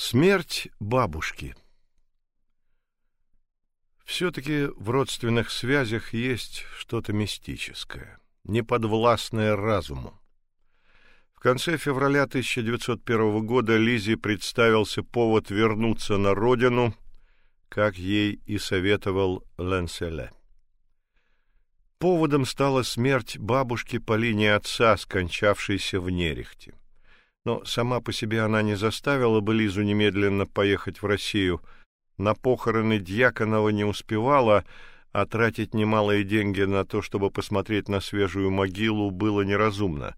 Смерть бабушки. все таки в родственных связях есть что-то мистическое, неподвластное разуму. В конце февраля 1901 года Лизе представился повод вернуться на родину, как ей и советовал Ленселе. Поводом стала смерть бабушки по линии отца, скончавшейся в Нерехте но сама по себе она не заставила бы Лизу немедленно поехать в Россию. На похороны Дьяконова не успевала, а тратить немалые деньги на то, чтобы посмотреть на свежую могилу, было неразумно.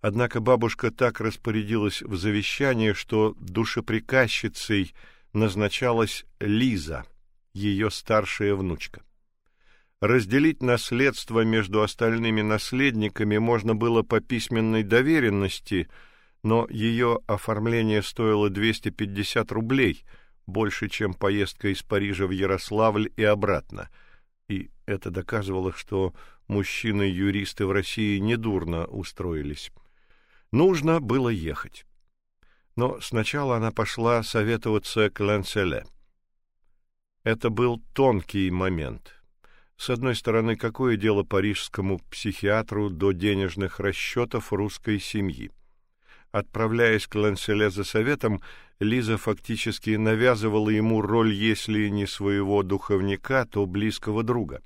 Однако бабушка так распорядилась в завещании, что душеприказчицей назначалась Лиза, ее старшая внучка. Разделить наследство между остальными наследниками можно было по письменной доверенности – но ее оформление стоило 250 рублей, больше, чем поездка из Парижа в Ярославль и обратно. И это доказывало, что мужчины-юристы в России недурно устроились. Нужно было ехать. Но сначала она пошла советоваться к Ланселе. Это был тонкий момент. С одной стороны, какое дело парижскому психиатру до денежных расчетов русской семьи? Отправляясь к Ланселе за советом, Лиза фактически навязывала ему роль, если не своего духовника, то близкого друга.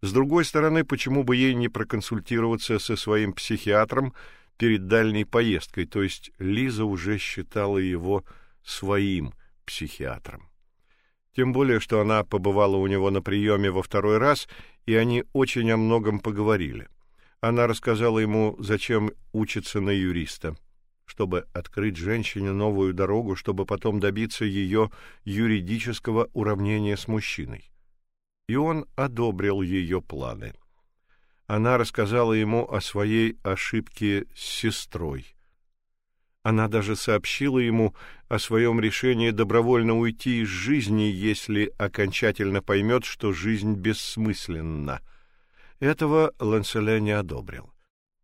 С другой стороны, почему бы ей не проконсультироваться со своим психиатром перед дальней поездкой, то есть Лиза уже считала его своим психиатром. Тем более, что она побывала у него на приеме во второй раз, и они очень о многом поговорили. Она рассказала ему, зачем учиться на юриста чтобы открыть женщине новую дорогу, чтобы потом добиться ее юридического уравнения с мужчиной. И он одобрил ее планы. Она рассказала ему о своей ошибке с сестрой. Она даже сообщила ему о своем решении добровольно уйти из жизни, если окончательно поймет, что жизнь бессмысленна. Этого Ланселе не одобрил.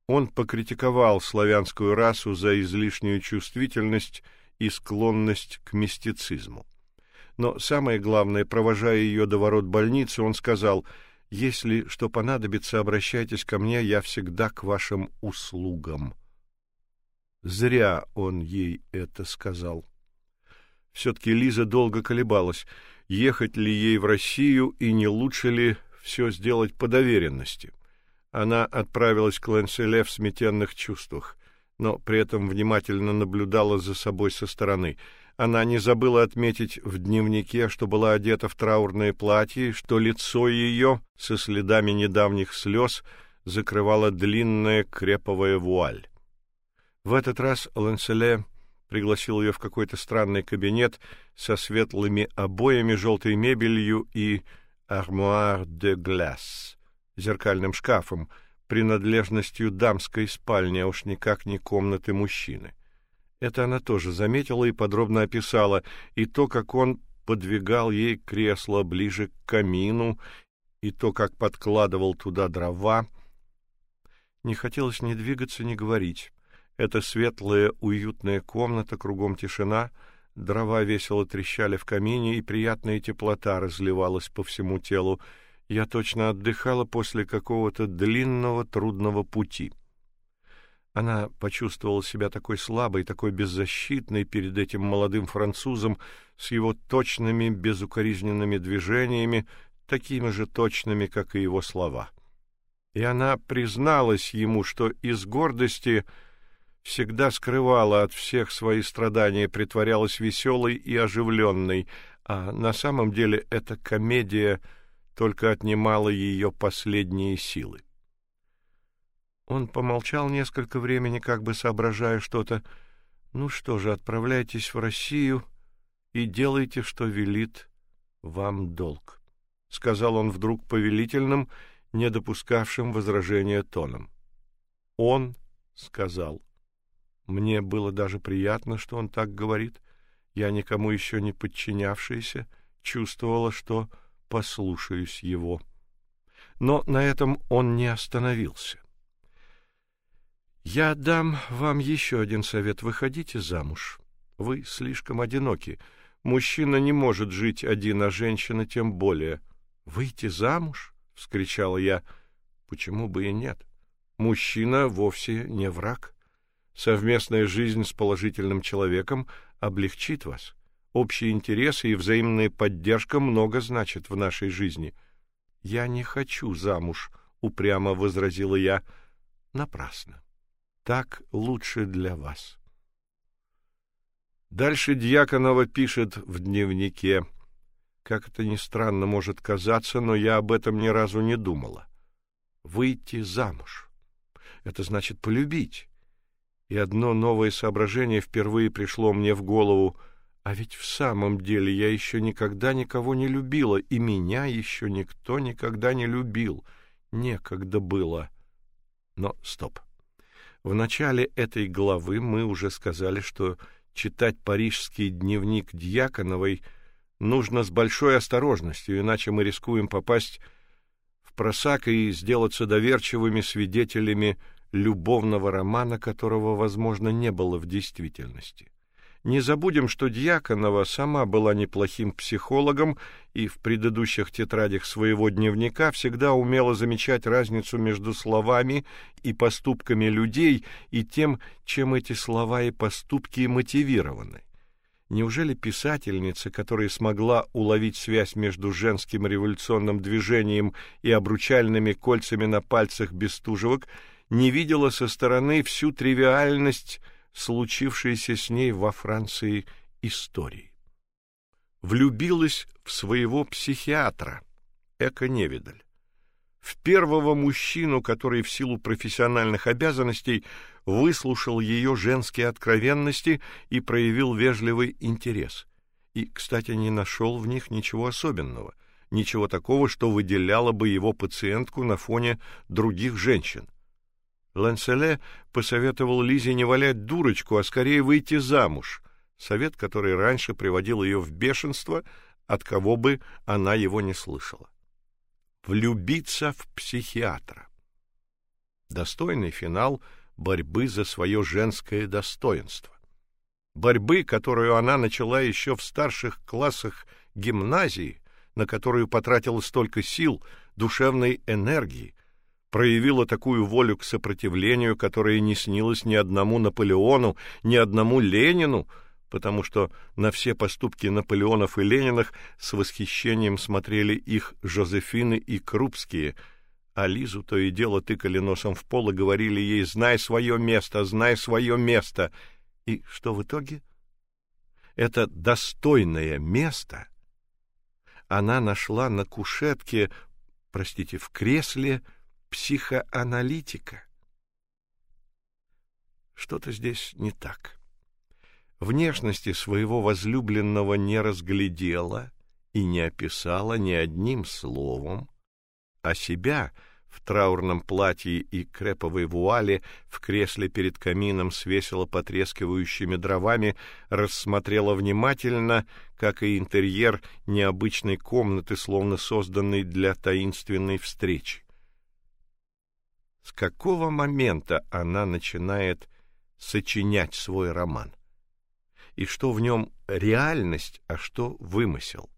Он покритиковал славянскую расу за излишнюю чувствительность и склонность к мистицизму. Но самое главное, провожая ее до ворот больницы, он сказал: "Если что понадобится, обращайтесь ко мне, я всегда к вашим услугам". Зря он ей это сказал. все таки Лиза долго колебалась, ехать ли ей в Россию и не лучше ли все сделать по доверенности. Она отправилась к Ланселе в смятенных чувствах, но при этом внимательно наблюдала за собой со стороны. Она не забыла отметить в дневнике, что была одета в траурное платье, что лицо ее со следами недавних слез закрывала длинная креповая вуаль. В этот раз Ланселе пригласил ее в какой-то странный кабинет со светлыми обоями, желтой мебелью и армуар де glace зеркальным шкафом, принадлежностью дамской спальни, а уж никак не комнаты мужчины. Это она тоже заметила и подробно описала, и то, как он подвигал ей кресло ближе к камину, и то, как подкладывал туда дрова. Не хотелось ни двигаться, ни говорить. Это светлая, уютная комната, кругом тишина, дрова весело трещали в камине, и приятная теплота разливалась по всему телу. Я точно отдыхала после какого-то длинного трудного пути. Она почувствовала себя такой слабой, такой беззащитной перед этим молодым французом с его точными, безукоризненными движениями, такими же точными, как и его слова. И она призналась ему, что из гордости всегда скрывала от всех свои страдания, притворялась веселой и оживленной, а на самом деле эта комедия — только отнимало ее последние силы. Он помолчал несколько времени, как бы соображая что-то. Ну что же, отправляйтесь в Россию и делайте, что велит вам долг, сказал он вдруг повелительным, не допускавшим возражения тоном. Он сказал: "Мне было даже приятно, что он так говорит. Я никому еще не подчинявшаяся, чувствовала, что послушаюсь его. Но на этом он не остановился. Я дам вам еще один совет: выходите замуж. Вы слишком одиноки. Мужчина не может жить один, а женщина тем более. Выйти замуж? вскричала я. Почему бы и нет? Мужчина вовсе не враг. Совместная жизнь с положительным человеком облегчит вас. Общие интересы и взаимная поддержка много значат в нашей жизни. Я не хочу замуж, упрямо возразила я. Напрасно. Так лучше для вас. Дальше Дьяконова пишет в дневнике: как это ни странно может казаться, но я об этом ни разу не думала. Выйти замуж это значит полюбить. И одно новое соображение впервые пришло мне в голову: а ведь в самом деле я еще никогда никого не любила, и меня еще никто никогда не любил. Некогда было. Но стоп. В начале этой главы мы уже сказали, что читать парижский дневник Дьяконовой нужно с большой осторожностью, иначе мы рискуем попасть в просак и сделаться доверчивыми свидетелями любовного романа, которого, возможно, не было в действительности. Не забудем, что Дьяконова сама была неплохим психологом и в предыдущих тетрадях своего дневника всегда умела замечать разницу между словами и поступками людей и тем, чем эти слова и поступки мотивированы. Неужели писательница, которая смогла уловить связь между женским революционным движением и обручальными кольцами на пальцах Бестужевок, не видела со стороны всю тривиальность случившейся с ней во Франции истории. Влюбилась в своего психиатра, эко-невидаль, в первого мужчину, который в силу профессиональных обязанностей выслушал ее женские откровенности и проявил вежливый интерес. И, кстати, не нашел в них ничего особенного, ничего такого, что выделяло бы его пациентку на фоне других женщин. Ланселе посоветовал Лизе не валять дурочку, а скорее выйти замуж. Совет, который раньше приводил ее в бешенство, от кого бы она его не слышала. Влюбиться в психиатра. Достойный финал борьбы за свое женское достоинство. Борьбы, которую она начала еще в старших классах гимназии, на которую потратила столько сил, душевной энергии, проявила такую волю к сопротивлению, которая не снилась ни одному Наполеону, ни одному Ленину, потому что на все поступки Наполеонов и Лениных с восхищением смотрели их Жозефины и Крупские, а Лизу то и дело тыкали носом в пол и говорили ей «Знай свое место, знай свое место». И что в итоге? Это достойное место она нашла на кушетке, простите, в кресле, психоаналитика. Что-то здесь не так. Внешности своего возлюбленного не разглядела и не описала ни одним словом, а себя в траурном платье и креповой вуале в кресле перед камином свесила потрескивающими дровами, рассмотрела внимательно, как и интерьер необычной комнаты, словно созданной для таинственной встречи. С какого момента она начинает сочинять свой роман? И что в нем реальность, а что вымысел?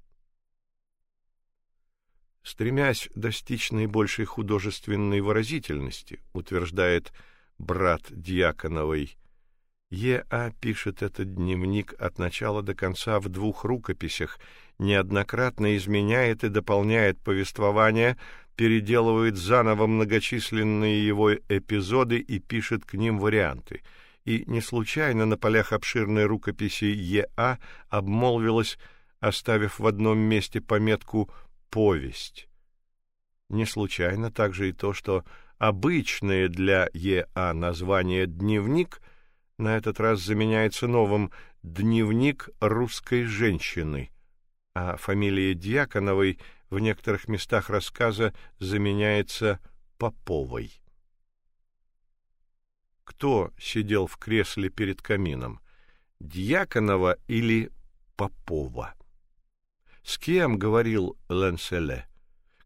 Стремясь достичь наибольшей художественной выразительности, утверждает брат Дьяконовой, Е.А. пишет этот дневник от начала до конца в двух рукописях, неоднократно изменяет и дополняет повествование, переделывает заново многочисленные его эпизоды и пишет к ним варианты. И не случайно на полях обширной рукописи Е.А. обмолвилась, оставив в одном месте пометку «повесть». Не случайно также и то, что обычное для Е.А. название «дневник» на этот раз заменяется новым «дневник русской женщины», а фамилия Дьяконовой — в некоторых местах рассказа заменяется Поповой. Кто сидел в кресле перед камином? Дьяконова или Попова? С кем говорил Ленселе?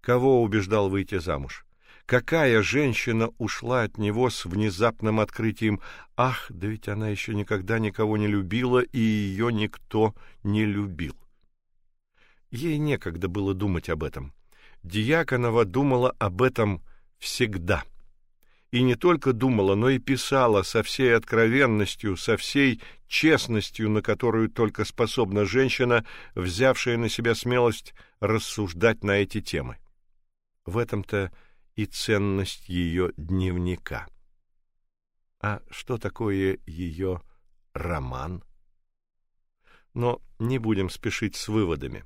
Кого убеждал выйти замуж? Какая женщина ушла от него с внезапным открытием: "Ах, да ведь она еще никогда никого не любила, и ее никто не любил". Ей некогда было думать об этом. Диаконова думала об этом всегда. И не только думала, но и писала со всей откровенностью, со всей честностью, на которую только способна женщина, взявшая на себя смелость рассуждать на эти темы. В этом-то и ценность ее дневника. А что такое ее роман? Но не будем спешить с выводами.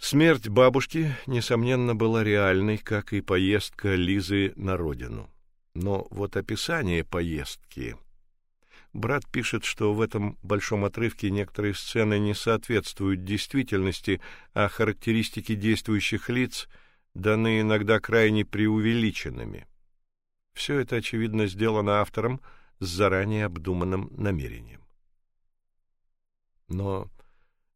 Смерть бабушки несомненно была реальной, как и поездка Лизы на родину. Но вот описание поездки Брат пишет, что в этом большом отрывке некоторые сцены не соответствуют действительности, а характеристики действующих лиц даны иногда крайне преувеличенными. Все это очевидно сделано автором с заранее обдуманным намерением. Но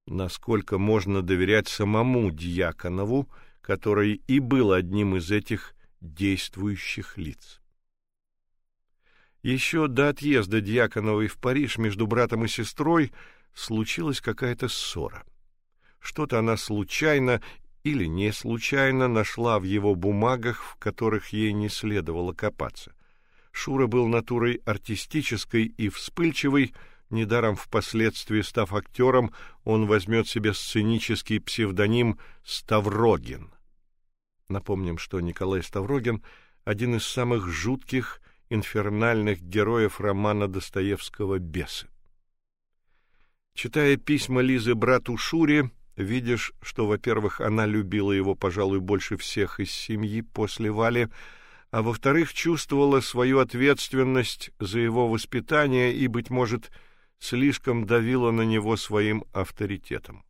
насколько можно доверять самому Дьяконову, который и был одним из этих действующих лиц? Еще до отъезда Дьяконовой в Париж между братом и сестрой случилась какая-то ссора. Что-то она случайно или не случайно нашла в его бумагах, в которых ей не следовало копаться. Шура был натурой артистической и вспыльчивой, недаром впоследствии став актером, он возьмет себе сценический псевдоним Ставрогин. Напомним, что Николай Ставрогин один из самых жутких инфернальных героев романа Достоевского Бесы. Читая письма Лизы брату Шуре, видишь, что, во-первых, она любила его, пожалуй, больше всех из семьи после Вали, а во-вторых, чувствовала свою ответственность за его воспитание и, быть может, слишком давила на него своим авторитетом.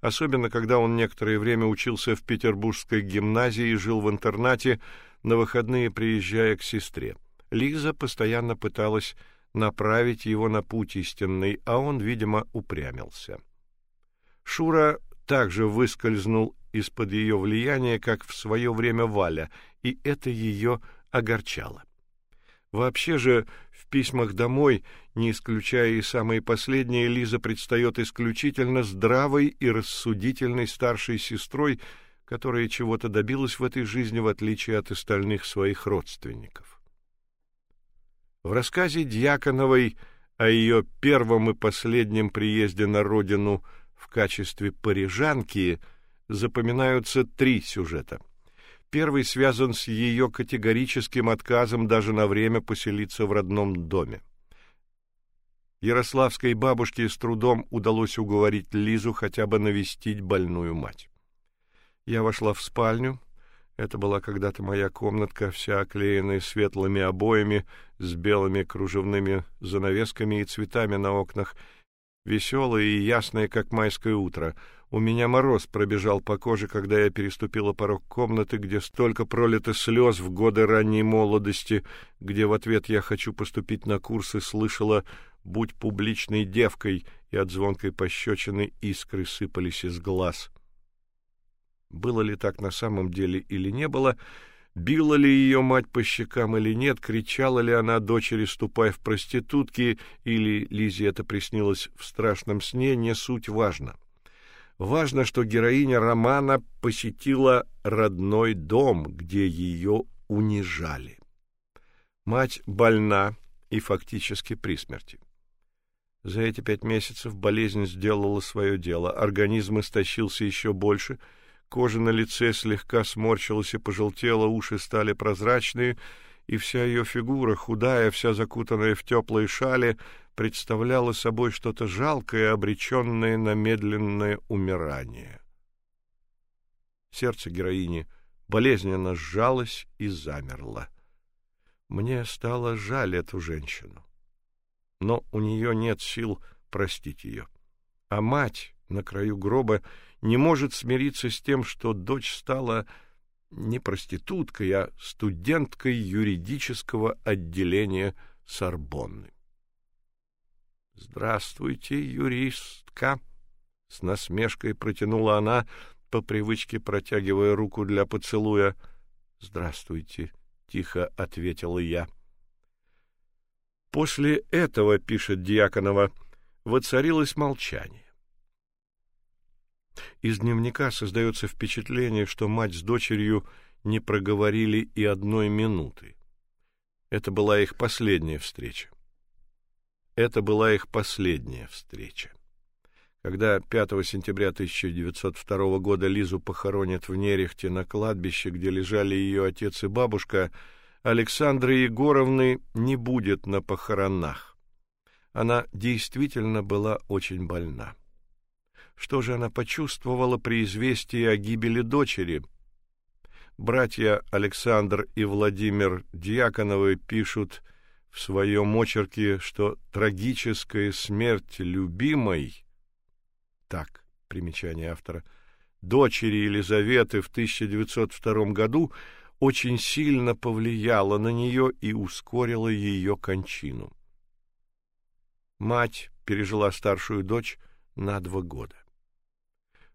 Особенно, когда он некоторое время учился в Петербургской гимназии и жил в интернате, на выходные приезжая к сестре. Лиза постоянно пыталась направить его на путь истинный, а он, видимо, упрямился. Шура также выскользнул из-под ее влияния, как в свое время Валя, и это ее огорчало. Вообще же в письмах домой, не исключая и самые последние, Лиза предстает исключительно здравой и рассудительной старшей сестрой, которая чего-то добилась в этой жизни в отличие от остальных своих родственников. В рассказе Дьяконовой о ее первом и последнем приезде на родину в качестве парижанки запоминаются три сюжета. Первый связан с ее категорическим отказом даже на время поселиться в родном доме. Ярославской бабушке с трудом удалось уговорить Лизу хотя бы навестить больную мать. Я вошла в спальню, это была когда-то моя комнатка, вся оклеенная светлыми обоями с белыми кружевными занавесками и цветами на окнах, веселая и ясная, как майское утро. У меня мороз пробежал по коже, когда я переступила порог комнаты, где столько пролито слез в годы ранней молодости, где в ответ я хочу поступить на курсы, слышала будь публичной девкой, и от звонкой пощечины искры сыпались из глаз. Было ли так на самом деле или не было, била ли ее мать по щекам или нет, кричала ли она дочери «ступай в проститутки» или Лизе это приснилось в страшном сне, не суть важно. Важно, что героиня романа посетила родной дом, где ее унижали. Мать больна и фактически при смерти. За эти пять месяцев болезнь сделала свое дело, организм истощился еще больше — Кожа на лице слегка сморщилась и пожелтела, уши стали прозрачные, и вся ее фигура, худая, вся закутанная в теплые шали, представляла собой что-то жалкое, обреченное на медленное умирание. Сердце героини болезненно сжалось и замерло. Мне стало жаль эту женщину. Но у нее нет сил простить ее. А мать на краю гроба не может смириться с тем, что дочь стала не проституткой, а студенткой юридического отделения Сорбонны. Здравствуйте, юристка, с насмешкой протянула она, по привычке протягивая руку для поцелуя. Здравствуйте, тихо ответила я. После этого, пишет Дьяконова, воцарилось молчание. Из дневника создается впечатление, что мать с дочерью не проговорили и одной минуты. Это была их последняя встреча. Это была их последняя встреча. Когда 5 сентября 1902 года Лизу похоронят в Нерехте на кладбище, где лежали ее отец и бабушка, Александры Егоровны не будет на похоронах. Она действительно была очень больна. Что же она почувствовала при известии о гибели дочери? Братья Александр и Владимир Дьяконовы пишут в своем очерке, что трагическая смерть любимой так, примечание автора, дочери Елизаветы в 1902 году очень сильно повлияла на нее и ускорила ее кончину. Мать пережила старшую дочь на два года.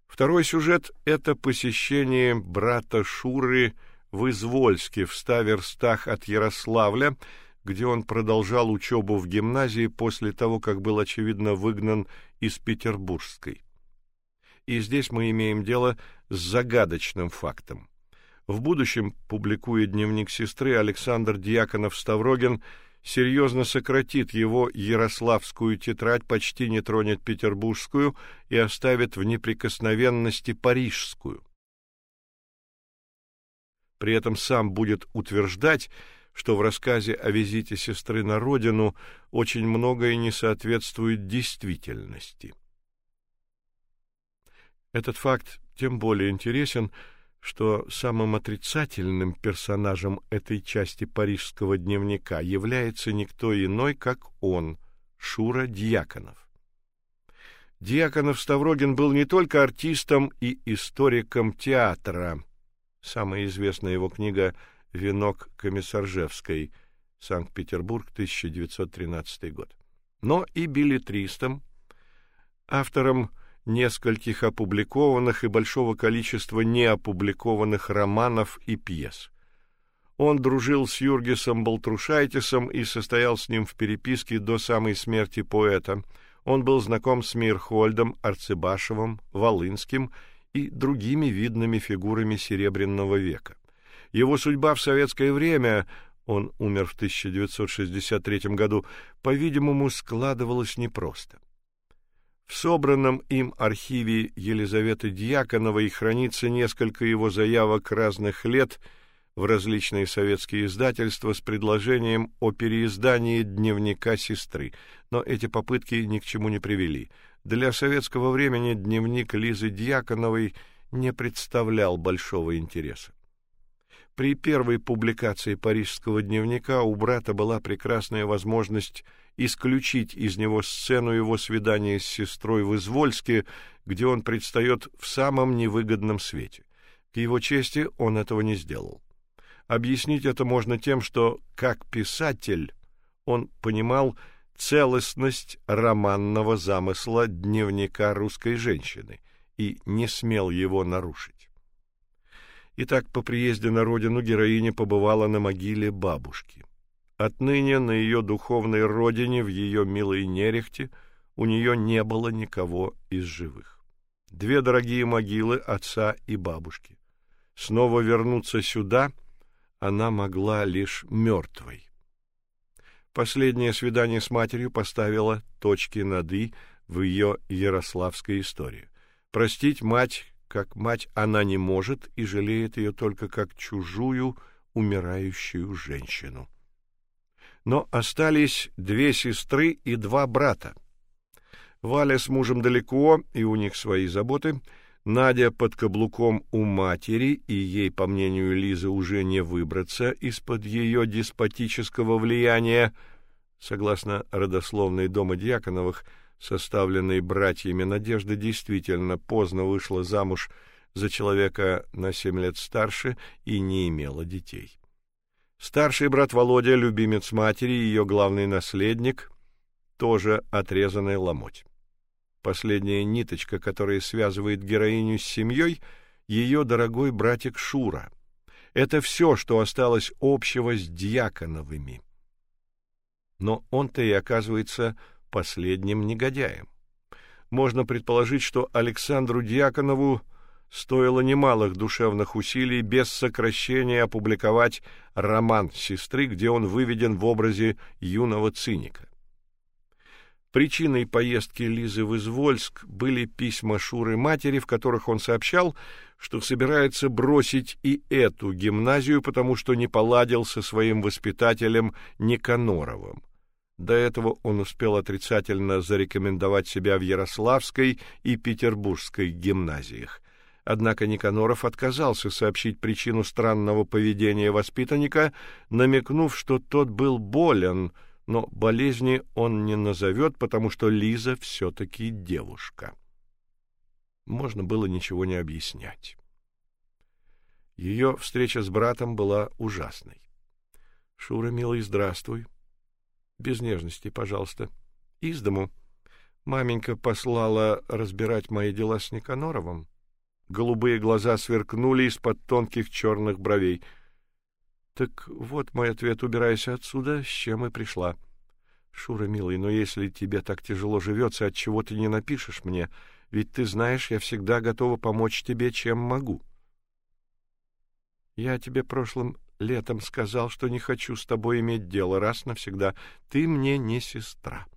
Второй сюжет это посещение брата Шуры в Извольске в ста верстах от Ярославля, где он продолжал учебу в гимназии после того, как был очевидно выгнан из Петербургской. И здесь мы имеем дело с загадочным фактом. В будущем, публикуя дневник сестры, Александр Дьяконов-Ставрогин серьезно сократит его Ярославскую тетрадь, почти не тронет Петербургскую и оставит в неприкосновенности Парижскую. При этом сам будет утверждать, что в рассказе о визите сестры на родину очень многое не соответствует действительности. Этот факт тем более интересен, что самым отрицательным персонажем этой части парижского дневника является никто иной, как он, Шура Дьяконов. Дьяконов Ставрогин был не только артистом и историком театра. Самая известная его книга Венок Комиссаржевской, Санкт-Петербург, 1913 год. Но и билетристом, автором нескольких опубликованных и большого количества неопубликованных романов и пьес. Он дружил с Юргисом Балтрушайтисом и состоял с ним в переписке до самой смерти поэта. Он был знаком с Мирхольдом Арцебашевым, Волынским и другими видными фигурами Серебряного века. Его судьба в советское время, он умер в 1963 году, по-видимому, складывалась непросто. В собранном им архиве Елизаветы Дьяконовой хранится несколько его заявок разных лет в различные советские издательства с предложением о переиздании дневника сестры, но эти попытки ни к чему не привели. Для советского времени дневник Лизы Дьяконовой не представлял большого интереса. При первой публикации парижского дневника у брата была прекрасная возможность исключить из него сцену его свидания с сестрой в Извольске, где он предстает в самом невыгодном свете. К его чести он этого не сделал. Объяснить это можно тем, что как писатель он понимал целостность романного замысла дневника русской женщины и не смел его нарушить. Итак, по приезде на родину героиня побывала на могиле бабушки. Отныне на ее духовной родине, в ее милой Нерехте, у нее не было никого из живых. Две дорогие могилы отца и бабушки. Снова вернуться сюда она могла лишь мертвой. Последнее свидание с матерью поставило точки над «и» в ее ярославской истории. Простить мать, как мать, она не может и жалеет ее только как чужую, умирающую женщину но остались две сестры и два брата. Валя с мужем далеко, и у них свои заботы. Надя под каблуком у матери, и ей, по мнению Лизы, уже не выбраться из-под ее деспотического влияния. Согласно родословной дома Дьяконовых, составленной братьями, Надежда действительно поздно вышла замуж за человека на семь лет старше и не имела детей. Старший брат Володя, любимец матери, ее главный наследник, тоже отрезанный ломоть. Последняя ниточка, которая связывает героиню с семьей, ее дорогой братик Шура. Это все, что осталось общего с Дьяконовыми. Но он-то и оказывается последним негодяем. Можно предположить, что Александру Дьяконову стоило немалых душевных усилий без сокращения опубликовать роман сестры, где он выведен в образе юного циника. Причиной поездки Лизы в Извольск были письма Шуры матери, в которых он сообщал, что собирается бросить и эту гимназию, потому что не поладил со своим воспитателем Никаноровым. До этого он успел отрицательно зарекомендовать себя в Ярославской и Петербургской гимназиях. Однако Никаноров отказался сообщить причину странного поведения воспитанника, намекнув, что тот был болен — но болезни он не назовет, потому что Лиза все таки девушка. Можно было ничего не объяснять. Ее встреча с братом была ужасной. Шура, милый, здравствуй. Без нежности, пожалуйста. Из дому. Маменька послала разбирать мои дела с Никаноровым. Голубые глаза сверкнули из-под тонких черных бровей. Так вот мой ответ, убирайся отсюда, с чем и пришла. Шура, милый, но если тебе так тяжело живется, от чего ты не напишешь мне? Ведь ты знаешь, я всегда готова помочь тебе, чем могу. Я тебе прошлым летом сказал, что не хочу с тобой иметь дело раз навсегда. Ты мне не сестра.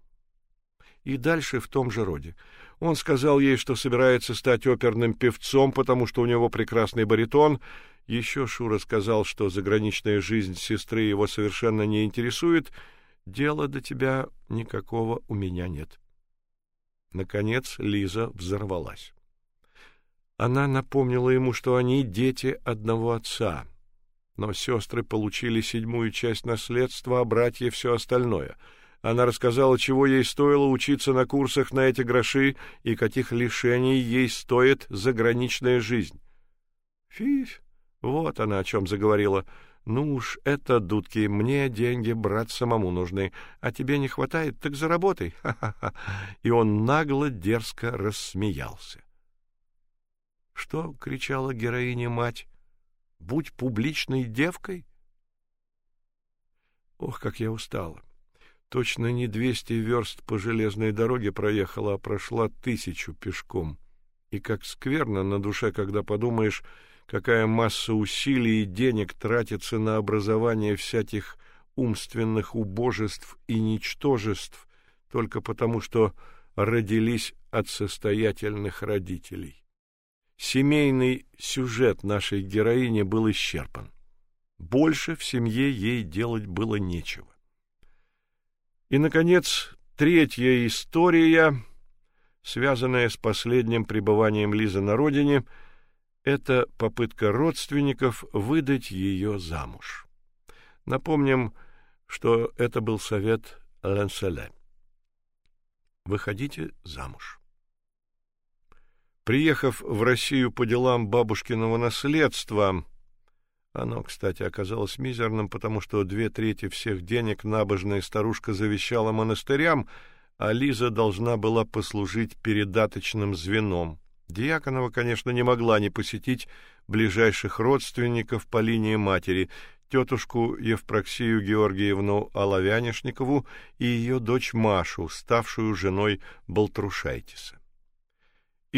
И дальше в том же роде. Он сказал ей, что собирается стать оперным певцом, потому что у него прекрасный баритон, еще Шура сказал, что заграничная жизнь сестры его совершенно не интересует, дела до тебя никакого у меня нет. Наконец Лиза взорвалась. Она напомнила ему, что они дети одного отца, но сестры получили седьмую часть наследства, а братья все остальное. Она рассказала, чего ей стоило учиться на курсах на эти гроши и каких лишений ей стоит заграничная жизнь. Фиф, вот она о чем заговорила. Ну уж это дудки, мне деньги брать самому нужны, а тебе не хватает, так заработай. И он нагло дерзко рассмеялся. Что кричала героиня мать? Будь публичной девкой. Ох, как я устала. Точно не двести верст по железной дороге проехала, а прошла тысячу пешком. И как скверно на душе, когда подумаешь, какая масса усилий и денег тратится на образование всяких умственных убожеств и ничтожеств только потому, что родились от состоятельных родителей. Семейный сюжет нашей героини был исчерпан. Больше в семье ей делать было нечего. И наконец, третья история, связанная с последним пребыванием Лизы на родине, — это попытка родственников выдать ее замуж. Напомним, что это был совет Ленселе. Выходите замуж. Приехав в Россию по делам бабушкиного наследства, оно, кстати, оказалось мизерным, потому что две трети всех денег набожная старушка завещала монастырям, а Лиза должна была послужить передаточным звеном. Дьяконова, конечно, не могла не посетить ближайших родственников по линии матери, тетушку Евпроксию Георгиевну Оловянишникову и ее дочь Машу, ставшую женой Болтрушайтиса.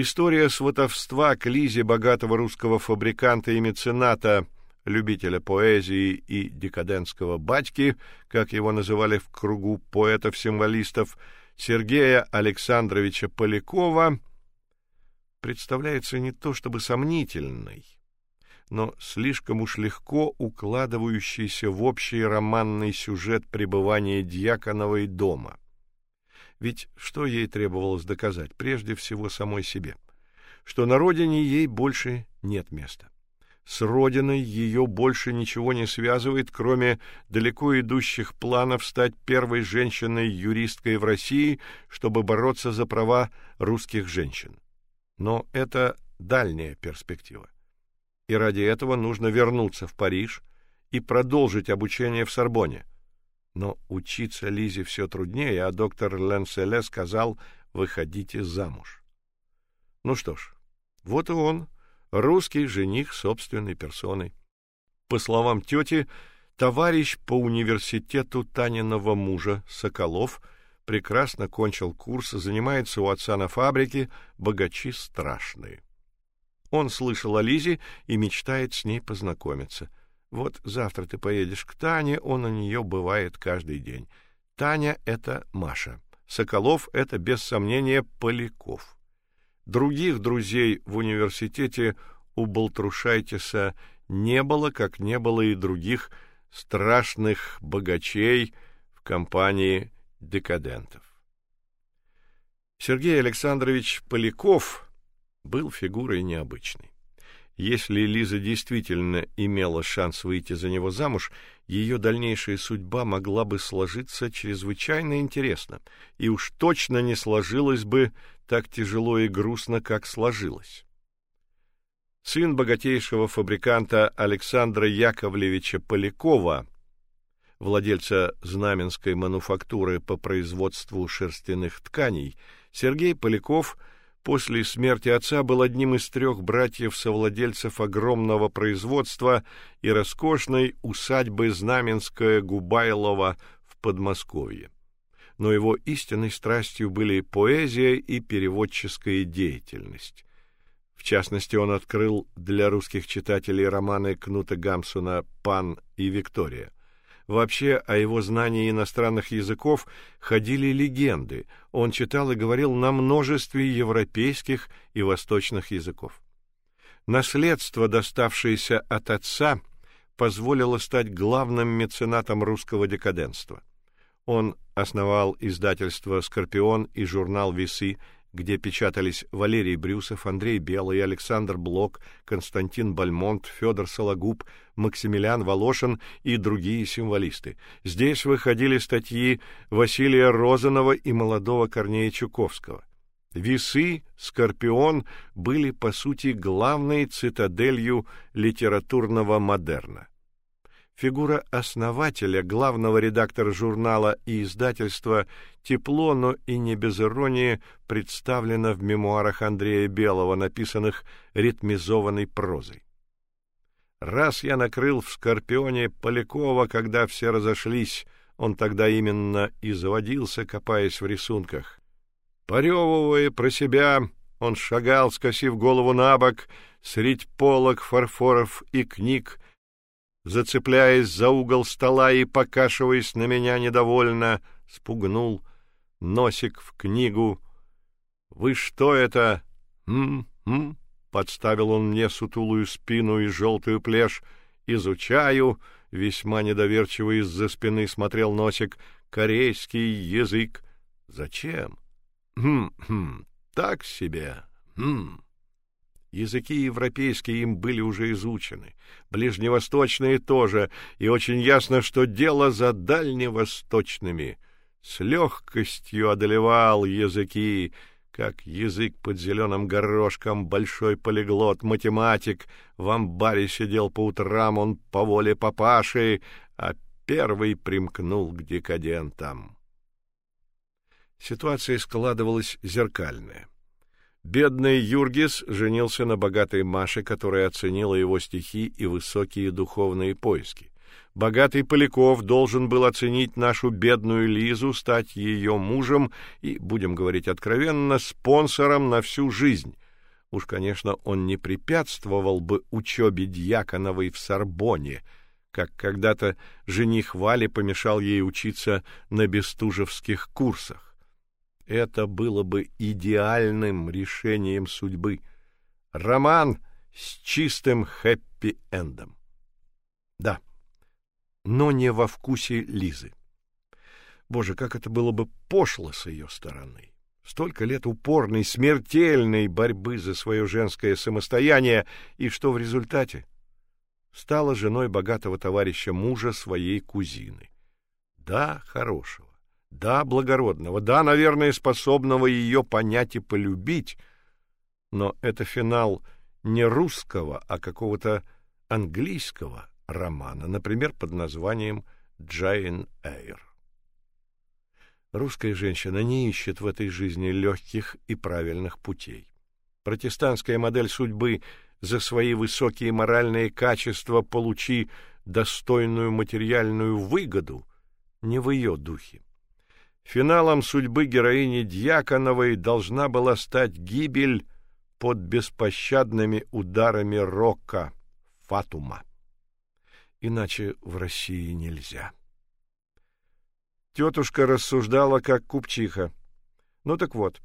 История сватовства к Лизе богатого русского фабриканта и мецената, любителя поэзии и декадентского батьки, как его называли в кругу поэтов-символистов, Сергея Александровича Полякова, представляется не то чтобы сомнительной, но слишком уж легко укладывающейся в общий романный сюжет пребывания Дьяконовой дома. Ведь что ей требовалось доказать? Прежде всего самой себе, что на родине ей больше нет места. С родиной ее больше ничего не связывает, кроме далеко идущих планов стать первой женщиной-юристкой в России, чтобы бороться за права русских женщин. Но это дальняя перспектива. И ради этого нужно вернуться в Париж и продолжить обучение в Сорбонне. Но учиться Лизе все труднее, а доктор Ленселе сказал: "Выходите замуж". Ну что ж, вот и он, русский жених собственной персоной. По словам тети, товарищ по университету Таниного мужа Соколов прекрасно кончил курс, занимается у отца на фабрике, богачи страшные. Он слышал о Лизе и мечтает с ней познакомиться. Вот завтра ты поедешь к Тане, он у нее бывает каждый день. Таня это Маша. Соколов это без сомнения Поляков. Других друзей в университете у Балтрушайтиса не было, как не было и других страшных богачей в компании декадентов. Сергей Александрович Поляков был фигурой необычной. Если Лиза действительно имела шанс выйти за него замуж, ее дальнейшая судьба могла бы сложиться чрезвычайно интересно, и уж точно не сложилась бы так тяжело и грустно, как сложилась. Сын богатейшего фабриканта Александра Яковлевича Полякова, владельца Знаменской мануфактуры по производству шерстяных тканей, Сергей Поляков – после смерти отца был одним из трех братьев-совладельцев огромного производства и роскошной усадьбы Знаменская Губайлова в Подмосковье. Но его истинной страстью были поэзия и переводческая деятельность. В частности, он открыл для русских читателей романы Кнута Гамсуна «Пан и Виктория». Вообще о его знании иностранных языков ходили легенды. Он читал и говорил на множестве европейских и восточных языков. Наследство, доставшееся от отца, позволило стать главным меценатом русского декаденства. Он основал издательство Скорпион и журнал Весы, где печатались Валерий Брюсов, Андрей Белый, Александр Блок, Константин Бальмонт, Федор Сологуб, Максимилиан Волошин и другие символисты. Здесь выходили статьи Василия Розанова и молодого Корнея Чуковского. Весы, Скорпион были по сути главной цитаделью литературного модерна. Фигура основателя, главного редактора журнала и издательства тепло, но и не без иронии представлена в мемуарах Андрея Белого, написанных ритмизованной прозой. Раз я накрыл в Скорпионе Полякова, когда все разошлись, он тогда именно и заводился, копаясь в рисунках. Порёвывая про себя, он шагал, скосив голову набок, средь полок, фарфоров и книг, зацепляясь за угол стола и покашиваясь на меня недовольно, спугнул носик в книгу. Вы что это? М-м? Подставил он мне сутулую спину и желтую плешь. Изучаю, весьма недоверчиво из-за спины смотрел носик. Корейский язык. Зачем? Хм-хм. Так себе. Хм. Языки европейские им были уже изучены, ближневосточные тоже, и очень ясно, что дело за дальневосточными. С легкостью одолевал языки, как язык под зеленым горошком, большой полиглот, математик. В амбаре сидел по утрам он по воле папаши, а первый примкнул к декадентам. Ситуация складывалась зеркальная. Бедный Юргис женился на богатой Маше, которая оценила его стихи и высокие духовные поиски. Богатый Поляков должен был оценить нашу бедную Лизу, стать ее мужем и, будем говорить откровенно, спонсором на всю жизнь. Уж, конечно, он не препятствовал бы учебе Дьяконовой в Сорбонне, как когда-то жених Вали помешал ей учиться на бестужевских курсах. Это было бы идеальным решением судьбы. Роман с чистым хэппи-эндом. Да, но не во вкусе Лизы. Боже, как это было бы пошло с ее стороны. Столько лет упорной, смертельной борьбы за свое женское самостояние, и что в результате? Стала женой богатого товарища мужа своей кузины. Да, хорошего да, благородного, да, наверное, способного ее понять и полюбить, но это финал не русского, а какого-то английского романа, например, под названием Джейн Эйр. Русская женщина не ищет в этой жизни легких и правильных путей. Протестантская модель судьбы за свои высокие моральные качества получи достойную материальную выгоду, не в ее духе. Финалом судьбы героини Дьяконовой должна была стать гибель под беспощадными ударами рока Фатума. Иначе в России нельзя. Тетушка рассуждала как купчиха. Ну так вот,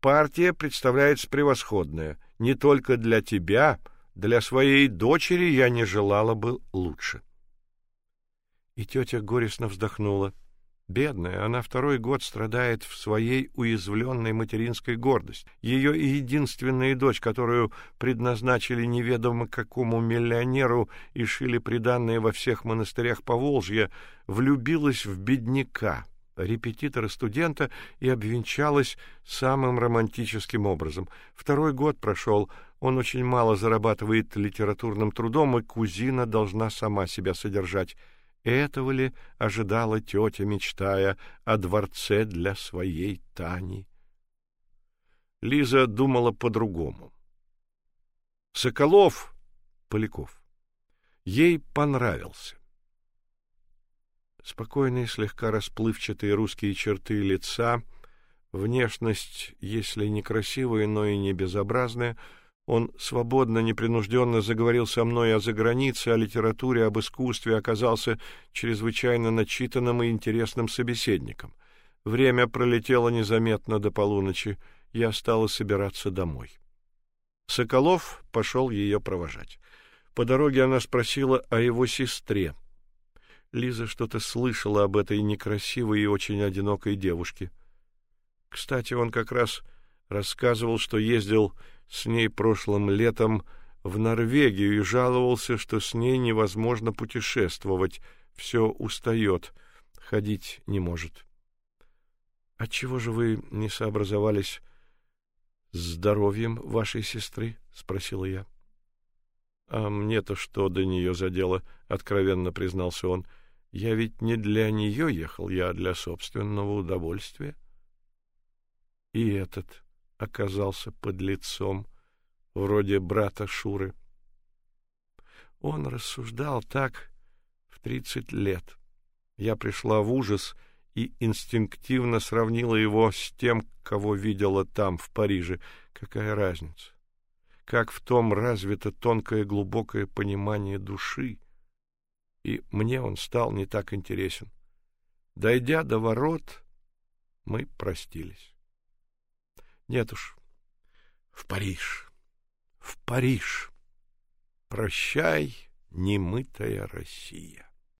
партия представляется превосходная. Не только для тебя, для своей дочери я не желала бы лучше. И тетя горестно вздохнула. Бедная, она второй год страдает в своей уязвленной материнской гордости. Ее единственная дочь, которую предназначили неведомо какому миллионеру и шили приданное во всех монастырях Поволжья, влюбилась в бедняка, репетитора-студента и обвенчалась самым романтическим образом. Второй год прошел, он очень мало зарабатывает литературным трудом, и кузина должна сама себя содержать. Этого ли ожидала тетя, мечтая о дворце для своей Тани? Лиза думала по-другому. Соколов, Поляков, ей понравился. Спокойные, слегка расплывчатые русские черты лица, внешность, если не красивая, но и не безобразная — он свободно, непринужденно заговорил со мной о загранице, о литературе, об искусстве, оказался чрезвычайно начитанным и интересным собеседником. Время пролетело незаметно до полуночи. Я стала собираться домой. Соколов пошел ее провожать. По дороге она спросила о его сестре. Лиза что-то слышала об этой некрасивой и очень одинокой девушке. Кстати, он как раз рассказывал, что ездил с ней прошлым летом в Норвегию и жаловался, что с ней невозможно путешествовать, все устает, ходить не может. А чего же вы не сообразовались с здоровьем вашей сестры, спросила я. А мне-то что до нее за дело, откровенно признался он. Я ведь не для нее ехал, я для собственного удовольствия. И этот оказался под лицом, вроде брата Шуры. Он рассуждал так в тридцать лет. Я пришла в ужас и инстинктивно сравнила его с тем, кого видела там, в Париже. Какая разница? Как в том развито тонкое глубокое понимание души. И мне он стал не так интересен. Дойдя до ворот, мы простились. Нет уж. В Париж. В Париж. Прощай, немытая Россия.